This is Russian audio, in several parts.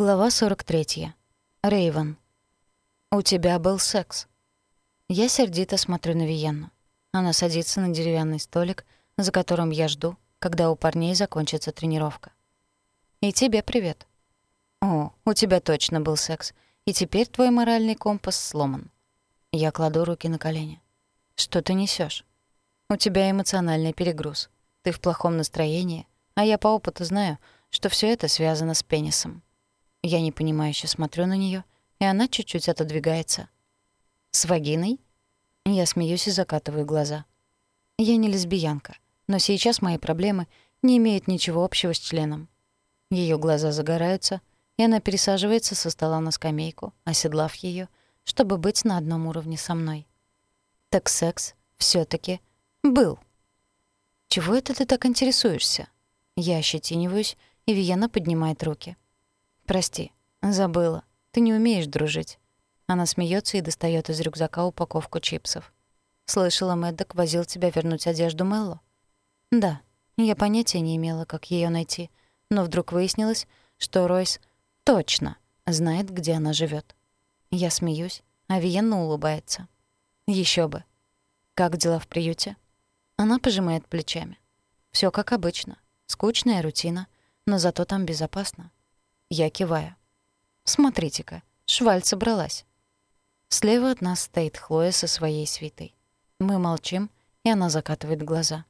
Глава 43. Рейвен. «У тебя был секс». Я сердито смотрю на Виенну. Она садится на деревянный столик, за которым я жду, когда у парней закончится тренировка. «И тебе привет». «О, у тебя точно был секс, и теперь твой моральный компас сломан». Я кладу руки на колени. «Что ты несёшь? У тебя эмоциональный перегруз. Ты в плохом настроении, а я по опыту знаю, что всё это связано с пенисом». Я непонимающе смотрю на неё, и она чуть-чуть отодвигается. «С вагиной?» Я смеюсь и закатываю глаза. Я не лесбиянка, но сейчас мои проблемы не имеют ничего общего с членом. Её глаза загораются, и она пересаживается со стола на скамейку, оседлав её, чтобы быть на одном уровне со мной. Так секс всё таки был. «Чего это ты так интересуешься?» Я ощетиниваюсь, и Виена поднимает руки. «Прости, забыла. Ты не умеешь дружить». Она смеется и достает из рюкзака упаковку чипсов. «Слышала, Мэддок возил тебя вернуть одежду Мелло?» «Да. Я понятия не имела, как ее найти. Но вдруг выяснилось, что Ройс точно знает, где она живет. Я смеюсь, а Виенна улыбается. Еще бы. Как дела в приюте?» Она пожимает плечами. Все как обычно. Скучная рутина, но зато там безопасно. Я киваю. «Смотрите-ка, Шваль собралась». Слева от нас стоит Хлоя со своей свитой. Мы молчим, и она закатывает глаза.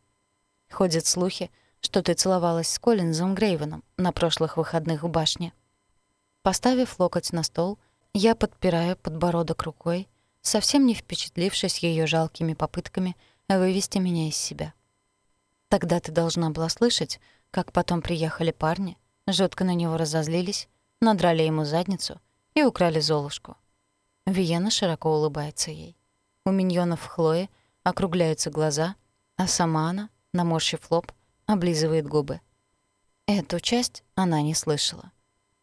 Ходят слухи, что ты целовалась с Коллинзом Грейвеном на прошлых выходных в башне. Поставив локоть на стол, я подпираю подбородок рукой, совсем не впечатлившись ее жалкими попытками вывести меня из себя. Тогда ты должна была слышать, как потом приехали парни, жутко на него разозлились, надрали ему задницу и украли Золушку. Виена широко улыбается ей. У миньонов Хлои округляются глаза, а сама она, наморщив лоб, облизывает губы. Эту часть она не слышала.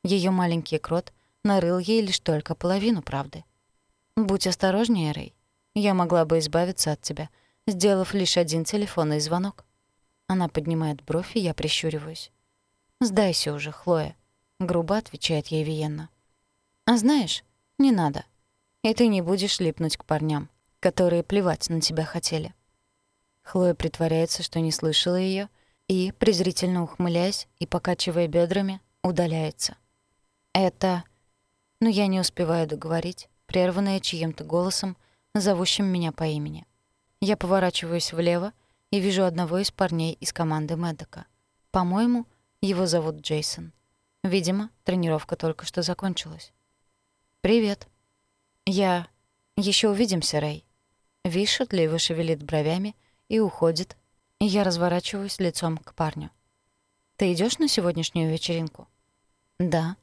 Ее маленький крот нарыл ей лишь только половину правды. «Будь осторожнее, Рэй. Я могла бы избавиться от тебя, сделав лишь один телефонный звонок». Она поднимает бровь, и я прищуриваюсь. «Сдайся уже, Хлоя», — грубо отвечает ей Виенна. «А знаешь, не надо. И ты не будешь липнуть к парням, которые плевать на тебя хотели». Хлоя притворяется, что не слышала ее, и, презрительно ухмыляясь и покачивая бедрами, удаляется. «Это...» Но я не успеваю договорить, прерванная чьим-то голосом, зовущим меня по имени. Я поворачиваюсь влево и вижу одного из парней из команды Мэддока. По-моему, его зовут Джейсон. Видимо, тренировка только что закончилась. «Привет». «Я...» Еще увидимся, Рэй». Ви шутливо шевелит бровями и уходит. Я разворачиваюсь лицом к парню. «Ты идешь на сегодняшнюю вечеринку?» «Да».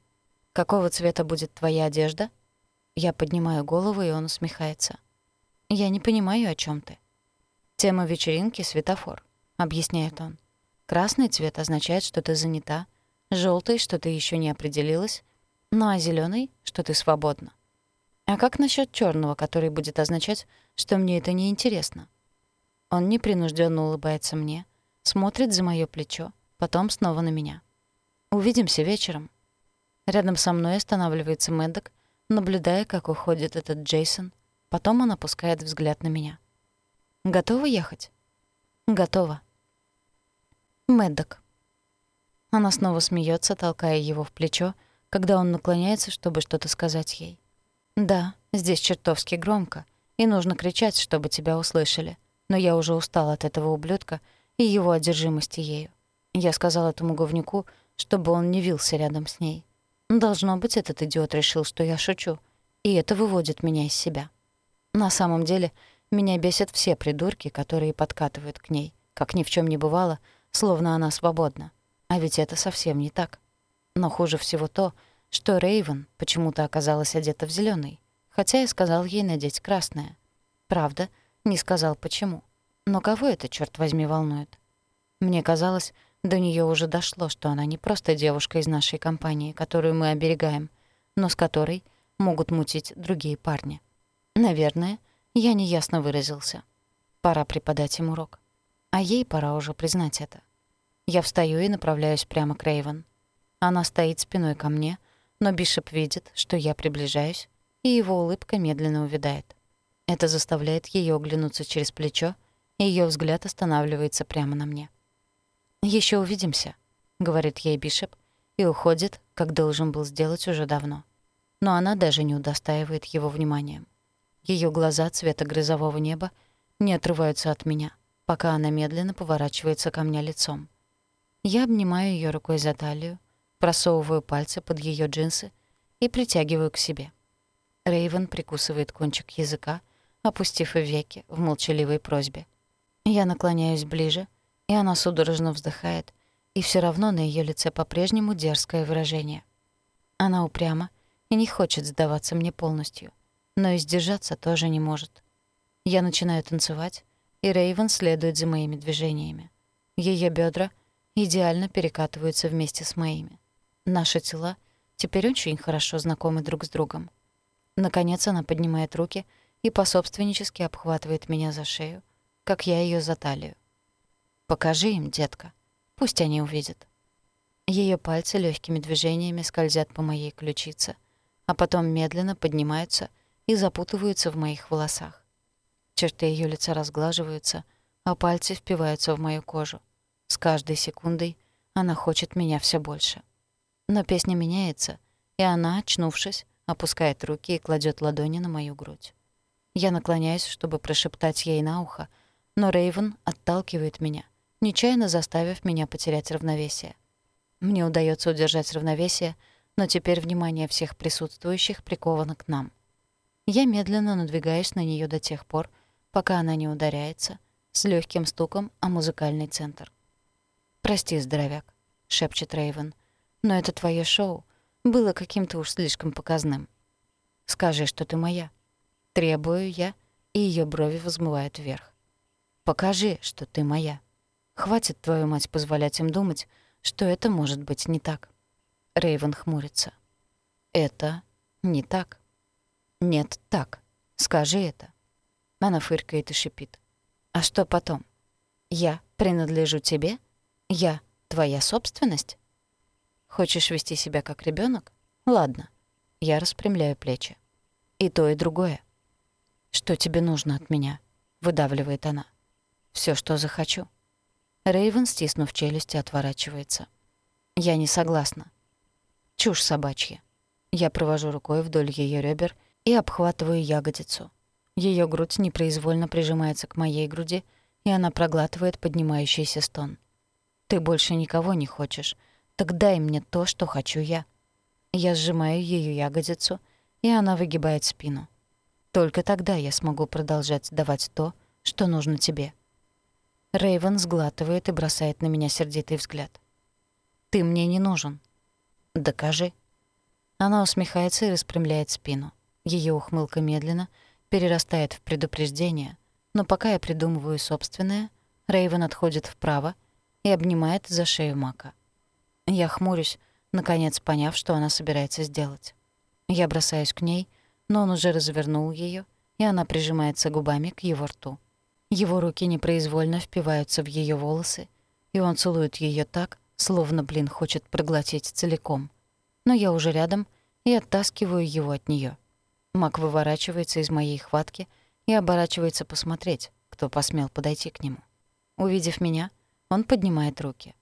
«Какого цвета будет твоя одежда?» Я поднимаю голову, и он усмехается. «Я не понимаю, о чем ты». «Тема вечеринки — светофор», — объясняет он. Красный цвет означает, что ты занята, желтый, что ты еще не определилась, ну а зеленый, что ты свободна. А как насчет черного, который будет означать, что мне это не интересно? Он непринужденно улыбается мне, смотрит за моё плечо, потом снова на меня. Увидимся вечером. Рядом со мной останавливается Мэддок, наблюдая, как уходит этот Джейсон. Потом он опускает взгляд на меня. Готова ехать? Готова. Мэддок. Она снова смеется, толкая его в плечо, когда он наклоняется, чтобы что-то сказать ей. «Да, здесь чертовски громко, и нужно кричать, чтобы тебя услышали. Но я уже устала от этого ублюдка и его одержимости ею. Я сказал этому говнюку, чтобы он не вился рядом с ней. Должно быть, этот идиот решил, что я шучу, и это выводит меня из себя. На самом деле, меня бесят все придурки, которые подкатывают к ней, как ни в чем не бывало, словно она свободна. А ведь это совсем не так. Но хуже всего то, что Рейвен почему-то оказалась одета в зелёный, хотя я сказал ей надеть красное. Правда, не сказал почему. Но кого это, чёрт возьми, волнует? Мне казалось, до неё уже дошло, что она не просто девушка из нашей компании, которую мы оберегаем, но с которой могут мутить другие парни. Наверное, я неясно выразился. Пора преподать им урок. А ей пора уже признать это. Я встаю и направляюсь прямо к Рейвен. Она стоит спиной ко мне, Но Бишоп видит, что я приближаюсь, и его улыбка медленно увядает. Это заставляет ее оглянуться через плечо, и её взгляд останавливается прямо на мне. Еще увидимся», — говорит ей Бишоп, и уходит, как должен был сделать уже давно. Но она даже не удостаивает его вниманием. Ее глаза цвета грозового неба не отрываются от меня, пока она медленно поворачивается ко мне лицом. Я обнимаю ее рукой за талию, просовываю пальцы под ее джинсы и притягиваю к себе. Рейвен прикусывает кончик языка, опустив веки в молчаливой просьбе. Я наклоняюсь ближе, и она судорожно вздыхает, и все равно на ее лице по-прежнему дерзкое выражение. Она упряма и не хочет сдаваться мне полностью, но и сдержаться тоже не может. Я начинаю танцевать, и Рейвен следует за моими движениями. Ее бедра идеально перекатываются вместе с моими. Наши тела теперь очень хорошо знакомы друг с другом. Наконец она поднимает руки и пособственнически обхватывает меня за шею, как я ее за талию. «Покажи им, детка», Пусть они увидят. Ее пальцы легкими движениями скользят по моей ключице, а потом медленно поднимаются и запутываются в моих волосах. Черты ее лица разглаживаются, а пальцы впиваются в мою кожу. С каждой секундой она хочет меня все больше. Но песня меняется, и она, очнувшись, опускает руки и кладет ладони на мою грудь. Я наклоняюсь, чтобы прошептать ей на ухо, но Рейвен отталкивает меня, нечаянно заставив меня потерять равновесие. Мне удается удержать равновесие, но теперь внимание всех присутствующих приковано к нам. Я медленно надвигаюсь на нее до тех пор, пока она не ударяется, с легким стуком о музыкальный центр. «Прости, здоровяк», — шепчет Рейвен, «но это твое шоу было каким-то уж слишком показным. Скажи, что ты моя». Требую я, и ее брови взмывают вверх. «Покажи, что ты моя». Хватит, твою мать, позволять им думать, что это может быть не так. Рейвен хмурится. Это не так. Нет, так. Скажи это. Она фыркает и шипит. А что потом? Я принадлежу тебе? Я твоя собственность? Хочешь вести себя как ребенок? Ладно. Я распрямляю плечи. И то, и другое. Что тебе нужно от меня? Выдавливает она. Все, что захочу. Рейвен, стиснув челюсти, отворачивается. Я не согласна. Чушь собачья. Я провожу рукой вдоль ее ребер и обхватываю ягодицу. Ее грудь непроизвольно прижимается к моей груди, и она проглатывает поднимающийся стон. «Ты больше никого не хочешь. Так дай мне то, что хочу я». Я сжимаю ее ягодицу, и она выгибает спину. Только тогда я смогу продолжать давать то, что нужно тебе. Рейвен сглатывает и бросает на меня сердитый взгляд. «Ты мне не нужен». «Докажи». Она усмехается и распрямляет спину. Ее ухмылка медленно перерастает в предупреждение, но пока я придумываю собственное, Рейвен отходит вправо и обнимает за шею Мака. Я хмурюсь, наконец поняв, что она собирается сделать. Я бросаюсь к ней, но он уже развернул ее, и она прижимается губами к его рту. Его руки непроизвольно впиваются в ее волосы, и он целует ее так, словно, блин, хочет проглотить целиком. Но я уже рядом и оттаскиваю его от нее. Мак выворачивается из моей хватки и оборачивается посмотреть, кто посмел подойти к нему. Увидев меня, он поднимает руки.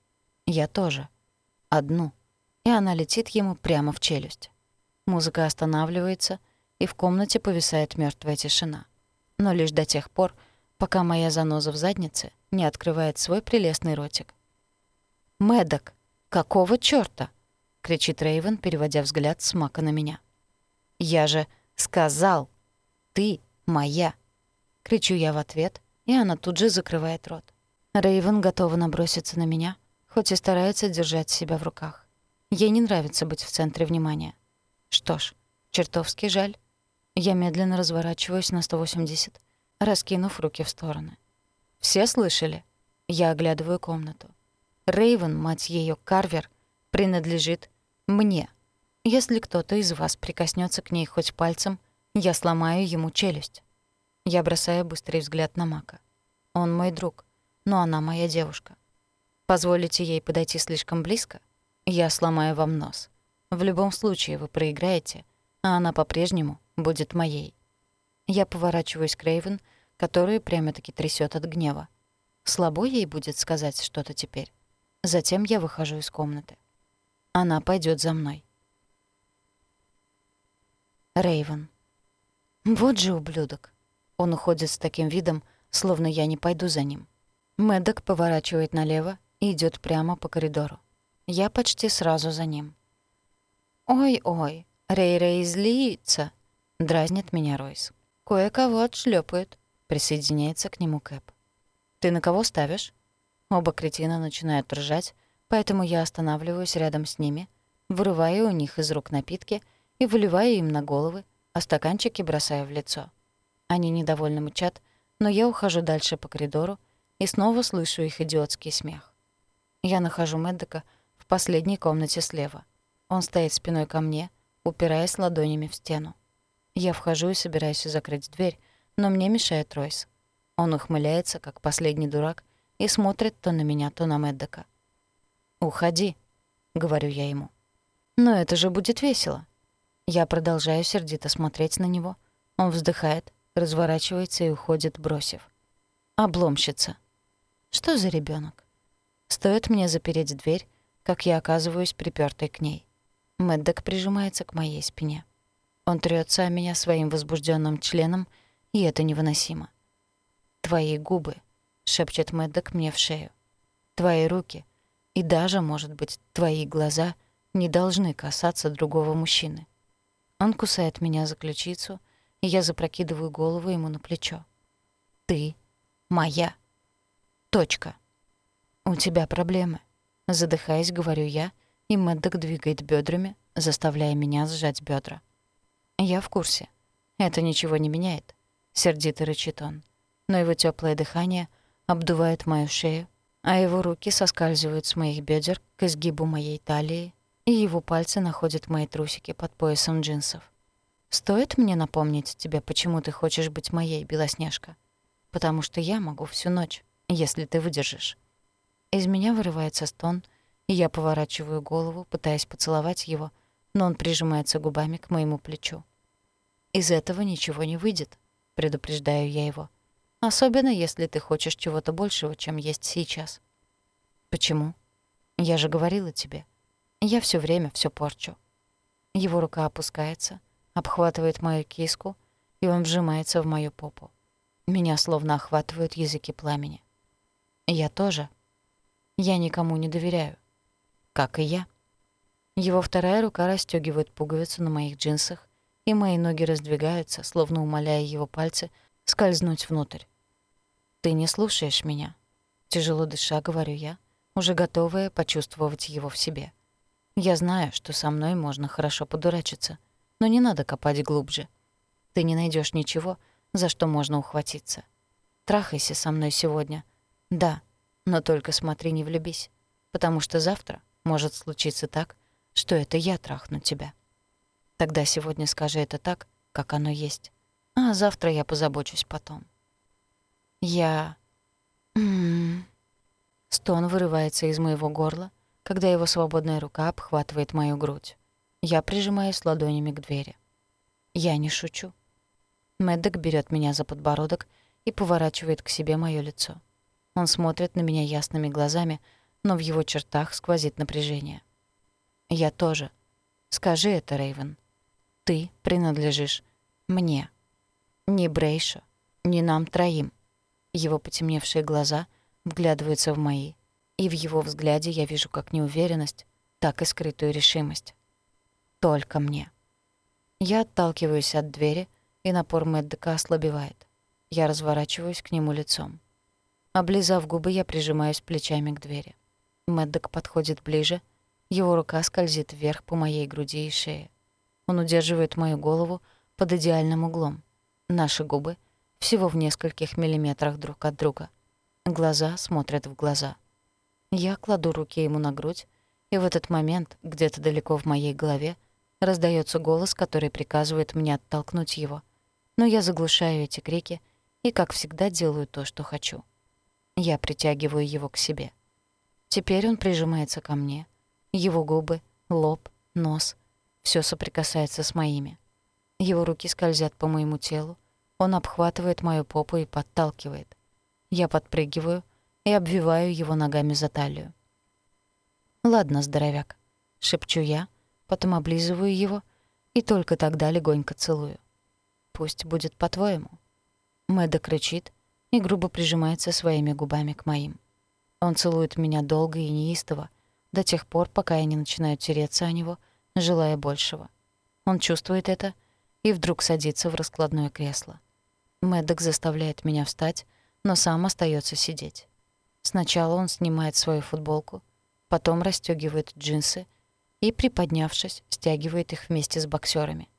Я тоже. Одну. И она летит ему прямо в челюсть. Музыка останавливается, и в комнате повисает мертвая тишина. Но лишь до тех пор, пока моя заноза в заднице не открывает свой прелестный ротик. «Мэддок, какого чёрта?» — кричит Рейвен, переводя взгляд с Мака на меня. «Я же сказал, ты моя!» — кричу я в ответ, и она тут же закрывает рот. Рейвен готова наброситься на меня, хоть и старается держать себя в руках. Ей не нравится быть в центре внимания. Что ж, чертовски жаль. Я медленно разворачиваюсь на 180 раскинув руки в стороны. «Все слышали?» Я оглядываю комнату. Рейвен, мать ее, Карвер, принадлежит мне. Если кто-то из вас прикоснется к ней хоть пальцем, я сломаю ему челюсть. Я бросаю быстрый взгляд на Мака. Он мой друг, но она моя девушка. Позволите ей подойти слишком близко? Я сломаю вам нос. В любом случае вы проиграете, а она по-прежнему будет моей. Я поворачиваюсь к Рейвен, которую прямо-таки трясет от гнева. Слабо ей будет сказать что-то теперь. Затем я выхожу из комнаты. Она пойдет за мной. Рейвен. Вот же ублюдок. Он уходит с таким видом, словно я не пойду за ним. Мэддок поворачивает налево и идет прямо по коридору. Я почти сразу за ним. «Ой-ой, Рей-Рей злится!» — дразнит меня Ройс. «Кое-кого отшлёпают», — присоединяется к нему Кэп. «Ты на кого ставишь?» Оба кретина начинают ржать, поэтому я останавливаюсь рядом с ними, вырываю у них из рук напитки и выливаю им на головы, а стаканчики бросаю в лицо. Они недовольно мычат, но я ухожу дальше по коридору и снова слышу их идиотский смех. Я нахожу Мэддека в последней комнате слева. Он стоит спиной ко мне, упираясь ладонями в стену. Я вхожу и собираюсь закрыть дверь, но мне мешает Ройс. Он ухмыляется, как последний дурак, и смотрит то на меня, то на Мэддека. «Уходи», — говорю я ему. «Но это же будет весело». Я продолжаю сердито смотреть на него. Он вздыхает, разворачивается и уходит, бросив. «Обломщица». Что за ребенок? Стоит мне запереть дверь, как я оказываюсь припёртой к ней. Мэддок прижимается к моей спине. Он трётся о меня своим возбуждённым членом, и это невыносимо. «Твои губы», — шепчет Мэддок мне в шею. «Твои руки и даже, может быть, твои глаза не должны касаться другого мужчины». Он кусает меня за ключицу, и я запрокидываю голову ему на плечо. «Ты моя. Точка. У тебя проблемы». Задыхаясь, говорю я, и Мэддок двигает бёдрами, заставляя меня сжать бёдра. Я в курсе. Это ничего не меняет. Сердито рычит он. Но его теплое дыхание обдувает мою шею, а его руки соскальзывают с моих бедер к изгибу моей талии, и его пальцы находят мои трусики под поясом джинсов. Стоит мне напомнить тебе, почему ты хочешь быть моей, Белоснежка? Потому что я могу всю ночь, если ты выдержишь. Из меня вырывается стон, и я поворачиваю голову, пытаясь поцеловать его, но он прижимается губами к моему плечу. Из этого ничего не выйдет, предупреждаю я его. Особенно если ты хочешь чего-то большего, чем есть сейчас. Почему? Я же говорила тебе. Я все время все порчу. Его рука опускается, обхватывает мою киску, и он вжимается в мою попу. Меня словно охватывают языки пламени. Я тоже. Я никому не доверяю. Как и я. Его вторая рука расстёгивает пуговицу на моих джинсах, и мои ноги раздвигаются, словно умоляя его пальцы скользнуть внутрь. «Ты не слушаешь меня», — тяжело дыша, говорю я, уже готовая почувствовать его в себе. «Я знаю, что со мной можно хорошо подурачиться, но не надо копать глубже. Ты не найдешь ничего, за что можно ухватиться. Трахайся со мной сегодня. Да, но только смотри, не влюбись, потому что завтра может случиться так, что это я трахну тебя». Тогда сегодня скажи это так, как оно есть. А завтра я позабочусь потом. Я... М-м-м. Стон вырывается из моего горла, когда его свободная рука обхватывает мою грудь. Я прижимаюсь ладонями к двери. Я не шучу. Мэддок берет меня за подбородок и поворачивает к себе моё лицо. Он смотрит на меня ясными глазами, но в его чертах сквозит напряжение. Я тоже. Скажи это, Рейвен ты принадлежишь мне. Не Брейшу, не нам троим. Его потемневшие глаза вглядываются в мои, и в его взгляде я вижу как неуверенность, так и скрытую решимость. Только мне. Я отталкиваюсь от двери, и напор Мэддека ослабевает. Я разворачиваюсь к нему лицом. Облизав губы, я прижимаюсь плечами к двери. Мэддок подходит ближе, его рука скользит вверх по моей груди и шее. Он удерживает мою голову под идеальным углом. Наши губы всего в нескольких миллиметрах друг от друга. Глаза смотрят в глаза. Я кладу руки ему на грудь, и в этот момент, где-то далеко в моей голове, раздается голос, который приказывает мне оттолкнуть его. Но я заглушаю эти крики и, как всегда, делаю то, что хочу. Я притягиваю его к себе. Теперь он прижимается ко мне. Его губы, лоб, нос — все соприкасается с моими. Его руки скользят по моему телу, он обхватывает мою попу и подталкивает. Я подпрыгиваю и обвиваю его ногами за талию. «Ладно, здоровяк», — шепчу я, потом облизываю его и только тогда легонько целую. «Пусть будет по-твоему». Мэдда кричит и грубо прижимается своими губами к моим. Он целует меня долго и неистово, до тех пор, пока я не начинаю тереться о него, желая большего. Он чувствует это и вдруг садится в раскладное кресло. Мэддок заставляет меня встать, но сам остается сидеть. Сначала он снимает свою футболку, потом расстёгивает джинсы и, приподнявшись, стягивает их вместе с боксерами.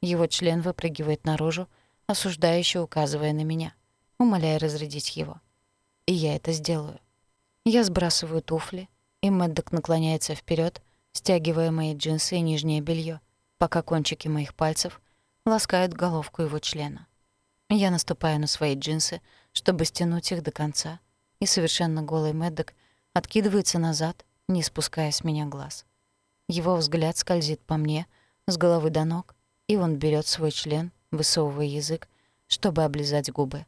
Его член выпрыгивает наружу, осуждающе указывая на меня, умоляя разрядить его. И я это сделаю. Я сбрасываю туфли, и Мэддок наклоняется вперед, стягивая мои джинсы и нижнее белье, пока кончики моих пальцев ласкают головку его члена. Я наступаю на свои джинсы, чтобы стянуть их до конца, и совершенно голый Мэддок откидывается назад, не спуская с меня глаз. Его взгляд скользит по мне с головы до ног, и он берет свой член, высовывая язык, чтобы облизать губы.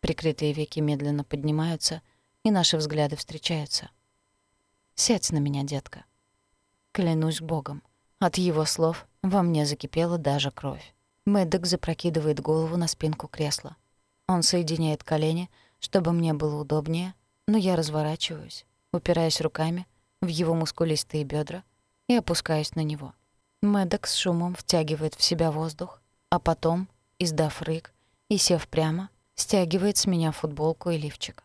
Прикрытые веки медленно поднимаются, и наши взгляды встречаются. «Сядь на меня, детка». Клянусь Богом, от его слов во мне закипела даже кровь. Мэддок запрокидывает голову на спинку кресла. Он соединяет колени, чтобы мне было удобнее, но я разворачиваюсь, упираясь руками в его мускулистые бедра и опускаюсь на него. Мэддок с шумом втягивает в себя воздух, а потом, издав рык и сев прямо, стягивает с меня футболку и лифчик.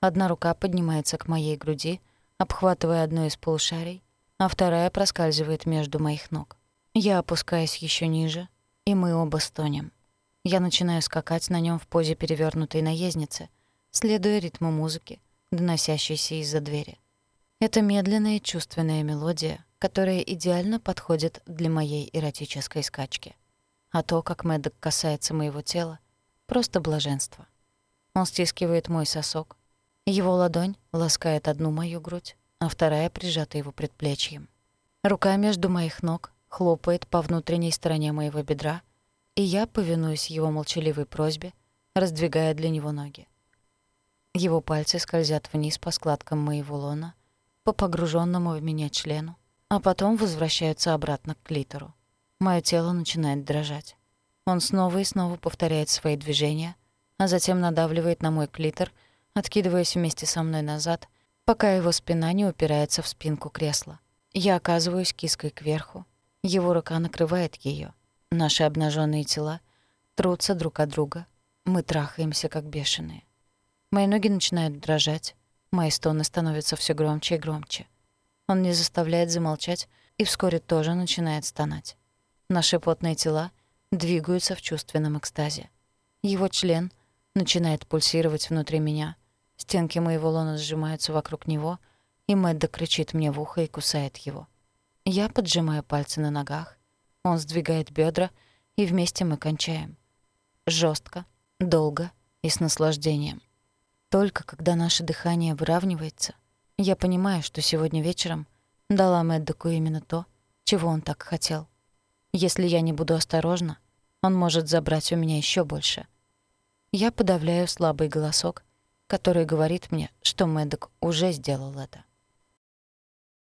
Одна рука поднимается к моей груди, обхватывая одно из полушарий, а вторая проскальзывает между моих ног. Я опускаюсь еще ниже, и мы оба стонем. Я начинаю скакать на нем в позе перевернутой наездницы, следуя ритму музыки, доносящейся из-за двери. Это медленная чувственная мелодия, которая идеально подходит для моей эротической скачки. А то, как Мэддок касается моего тела, просто блаженство. Он стискивает мой сосок, его ладонь ласкает одну мою грудь, а вторая прижата его предплечьем. Рука между моих ног хлопает по внутренней стороне моего бедра, и я, повинуюсь его молчаливой просьбе, раздвигая для него ноги. Его пальцы скользят вниз по складкам моего лона, по погруженному в меня члену, а потом возвращаются обратно к клитору. Моё тело начинает дрожать. Он снова и снова повторяет свои движения, а затем надавливает на мой клитор, откидываясь вместе со мной назад, пока его спина не упирается в спинку кресла. Я оказываюсь киской кверху, его рука накрывает её. Наши обнаженные тела трутся друг от друга. Мы трахаемся, как бешеные. Мои ноги начинают дрожать. Мои стоны становятся все громче и громче. Он не заставляет замолчать и вскоре тоже начинает стонать. Наши потные тела двигаются в чувственном экстазе. Его член начинает пульсировать внутри меня. Стенки моего лона сжимаются вокруг него, и Мэдда кричит мне в ухо и кусает его. Я поджимаю пальцы на ногах. Он сдвигает бедра, и вместе мы кончаем. Жестко, долго и с наслаждением. Только когда наше дыхание выравнивается, я понимаю, что сегодня вечером дала Мэддоку именно то, чего он так хотел. Если я не буду осторожна, он может забрать у меня еще больше. Я подавляю слабый голосок, который говорит мне, что Мэддок уже сделал это.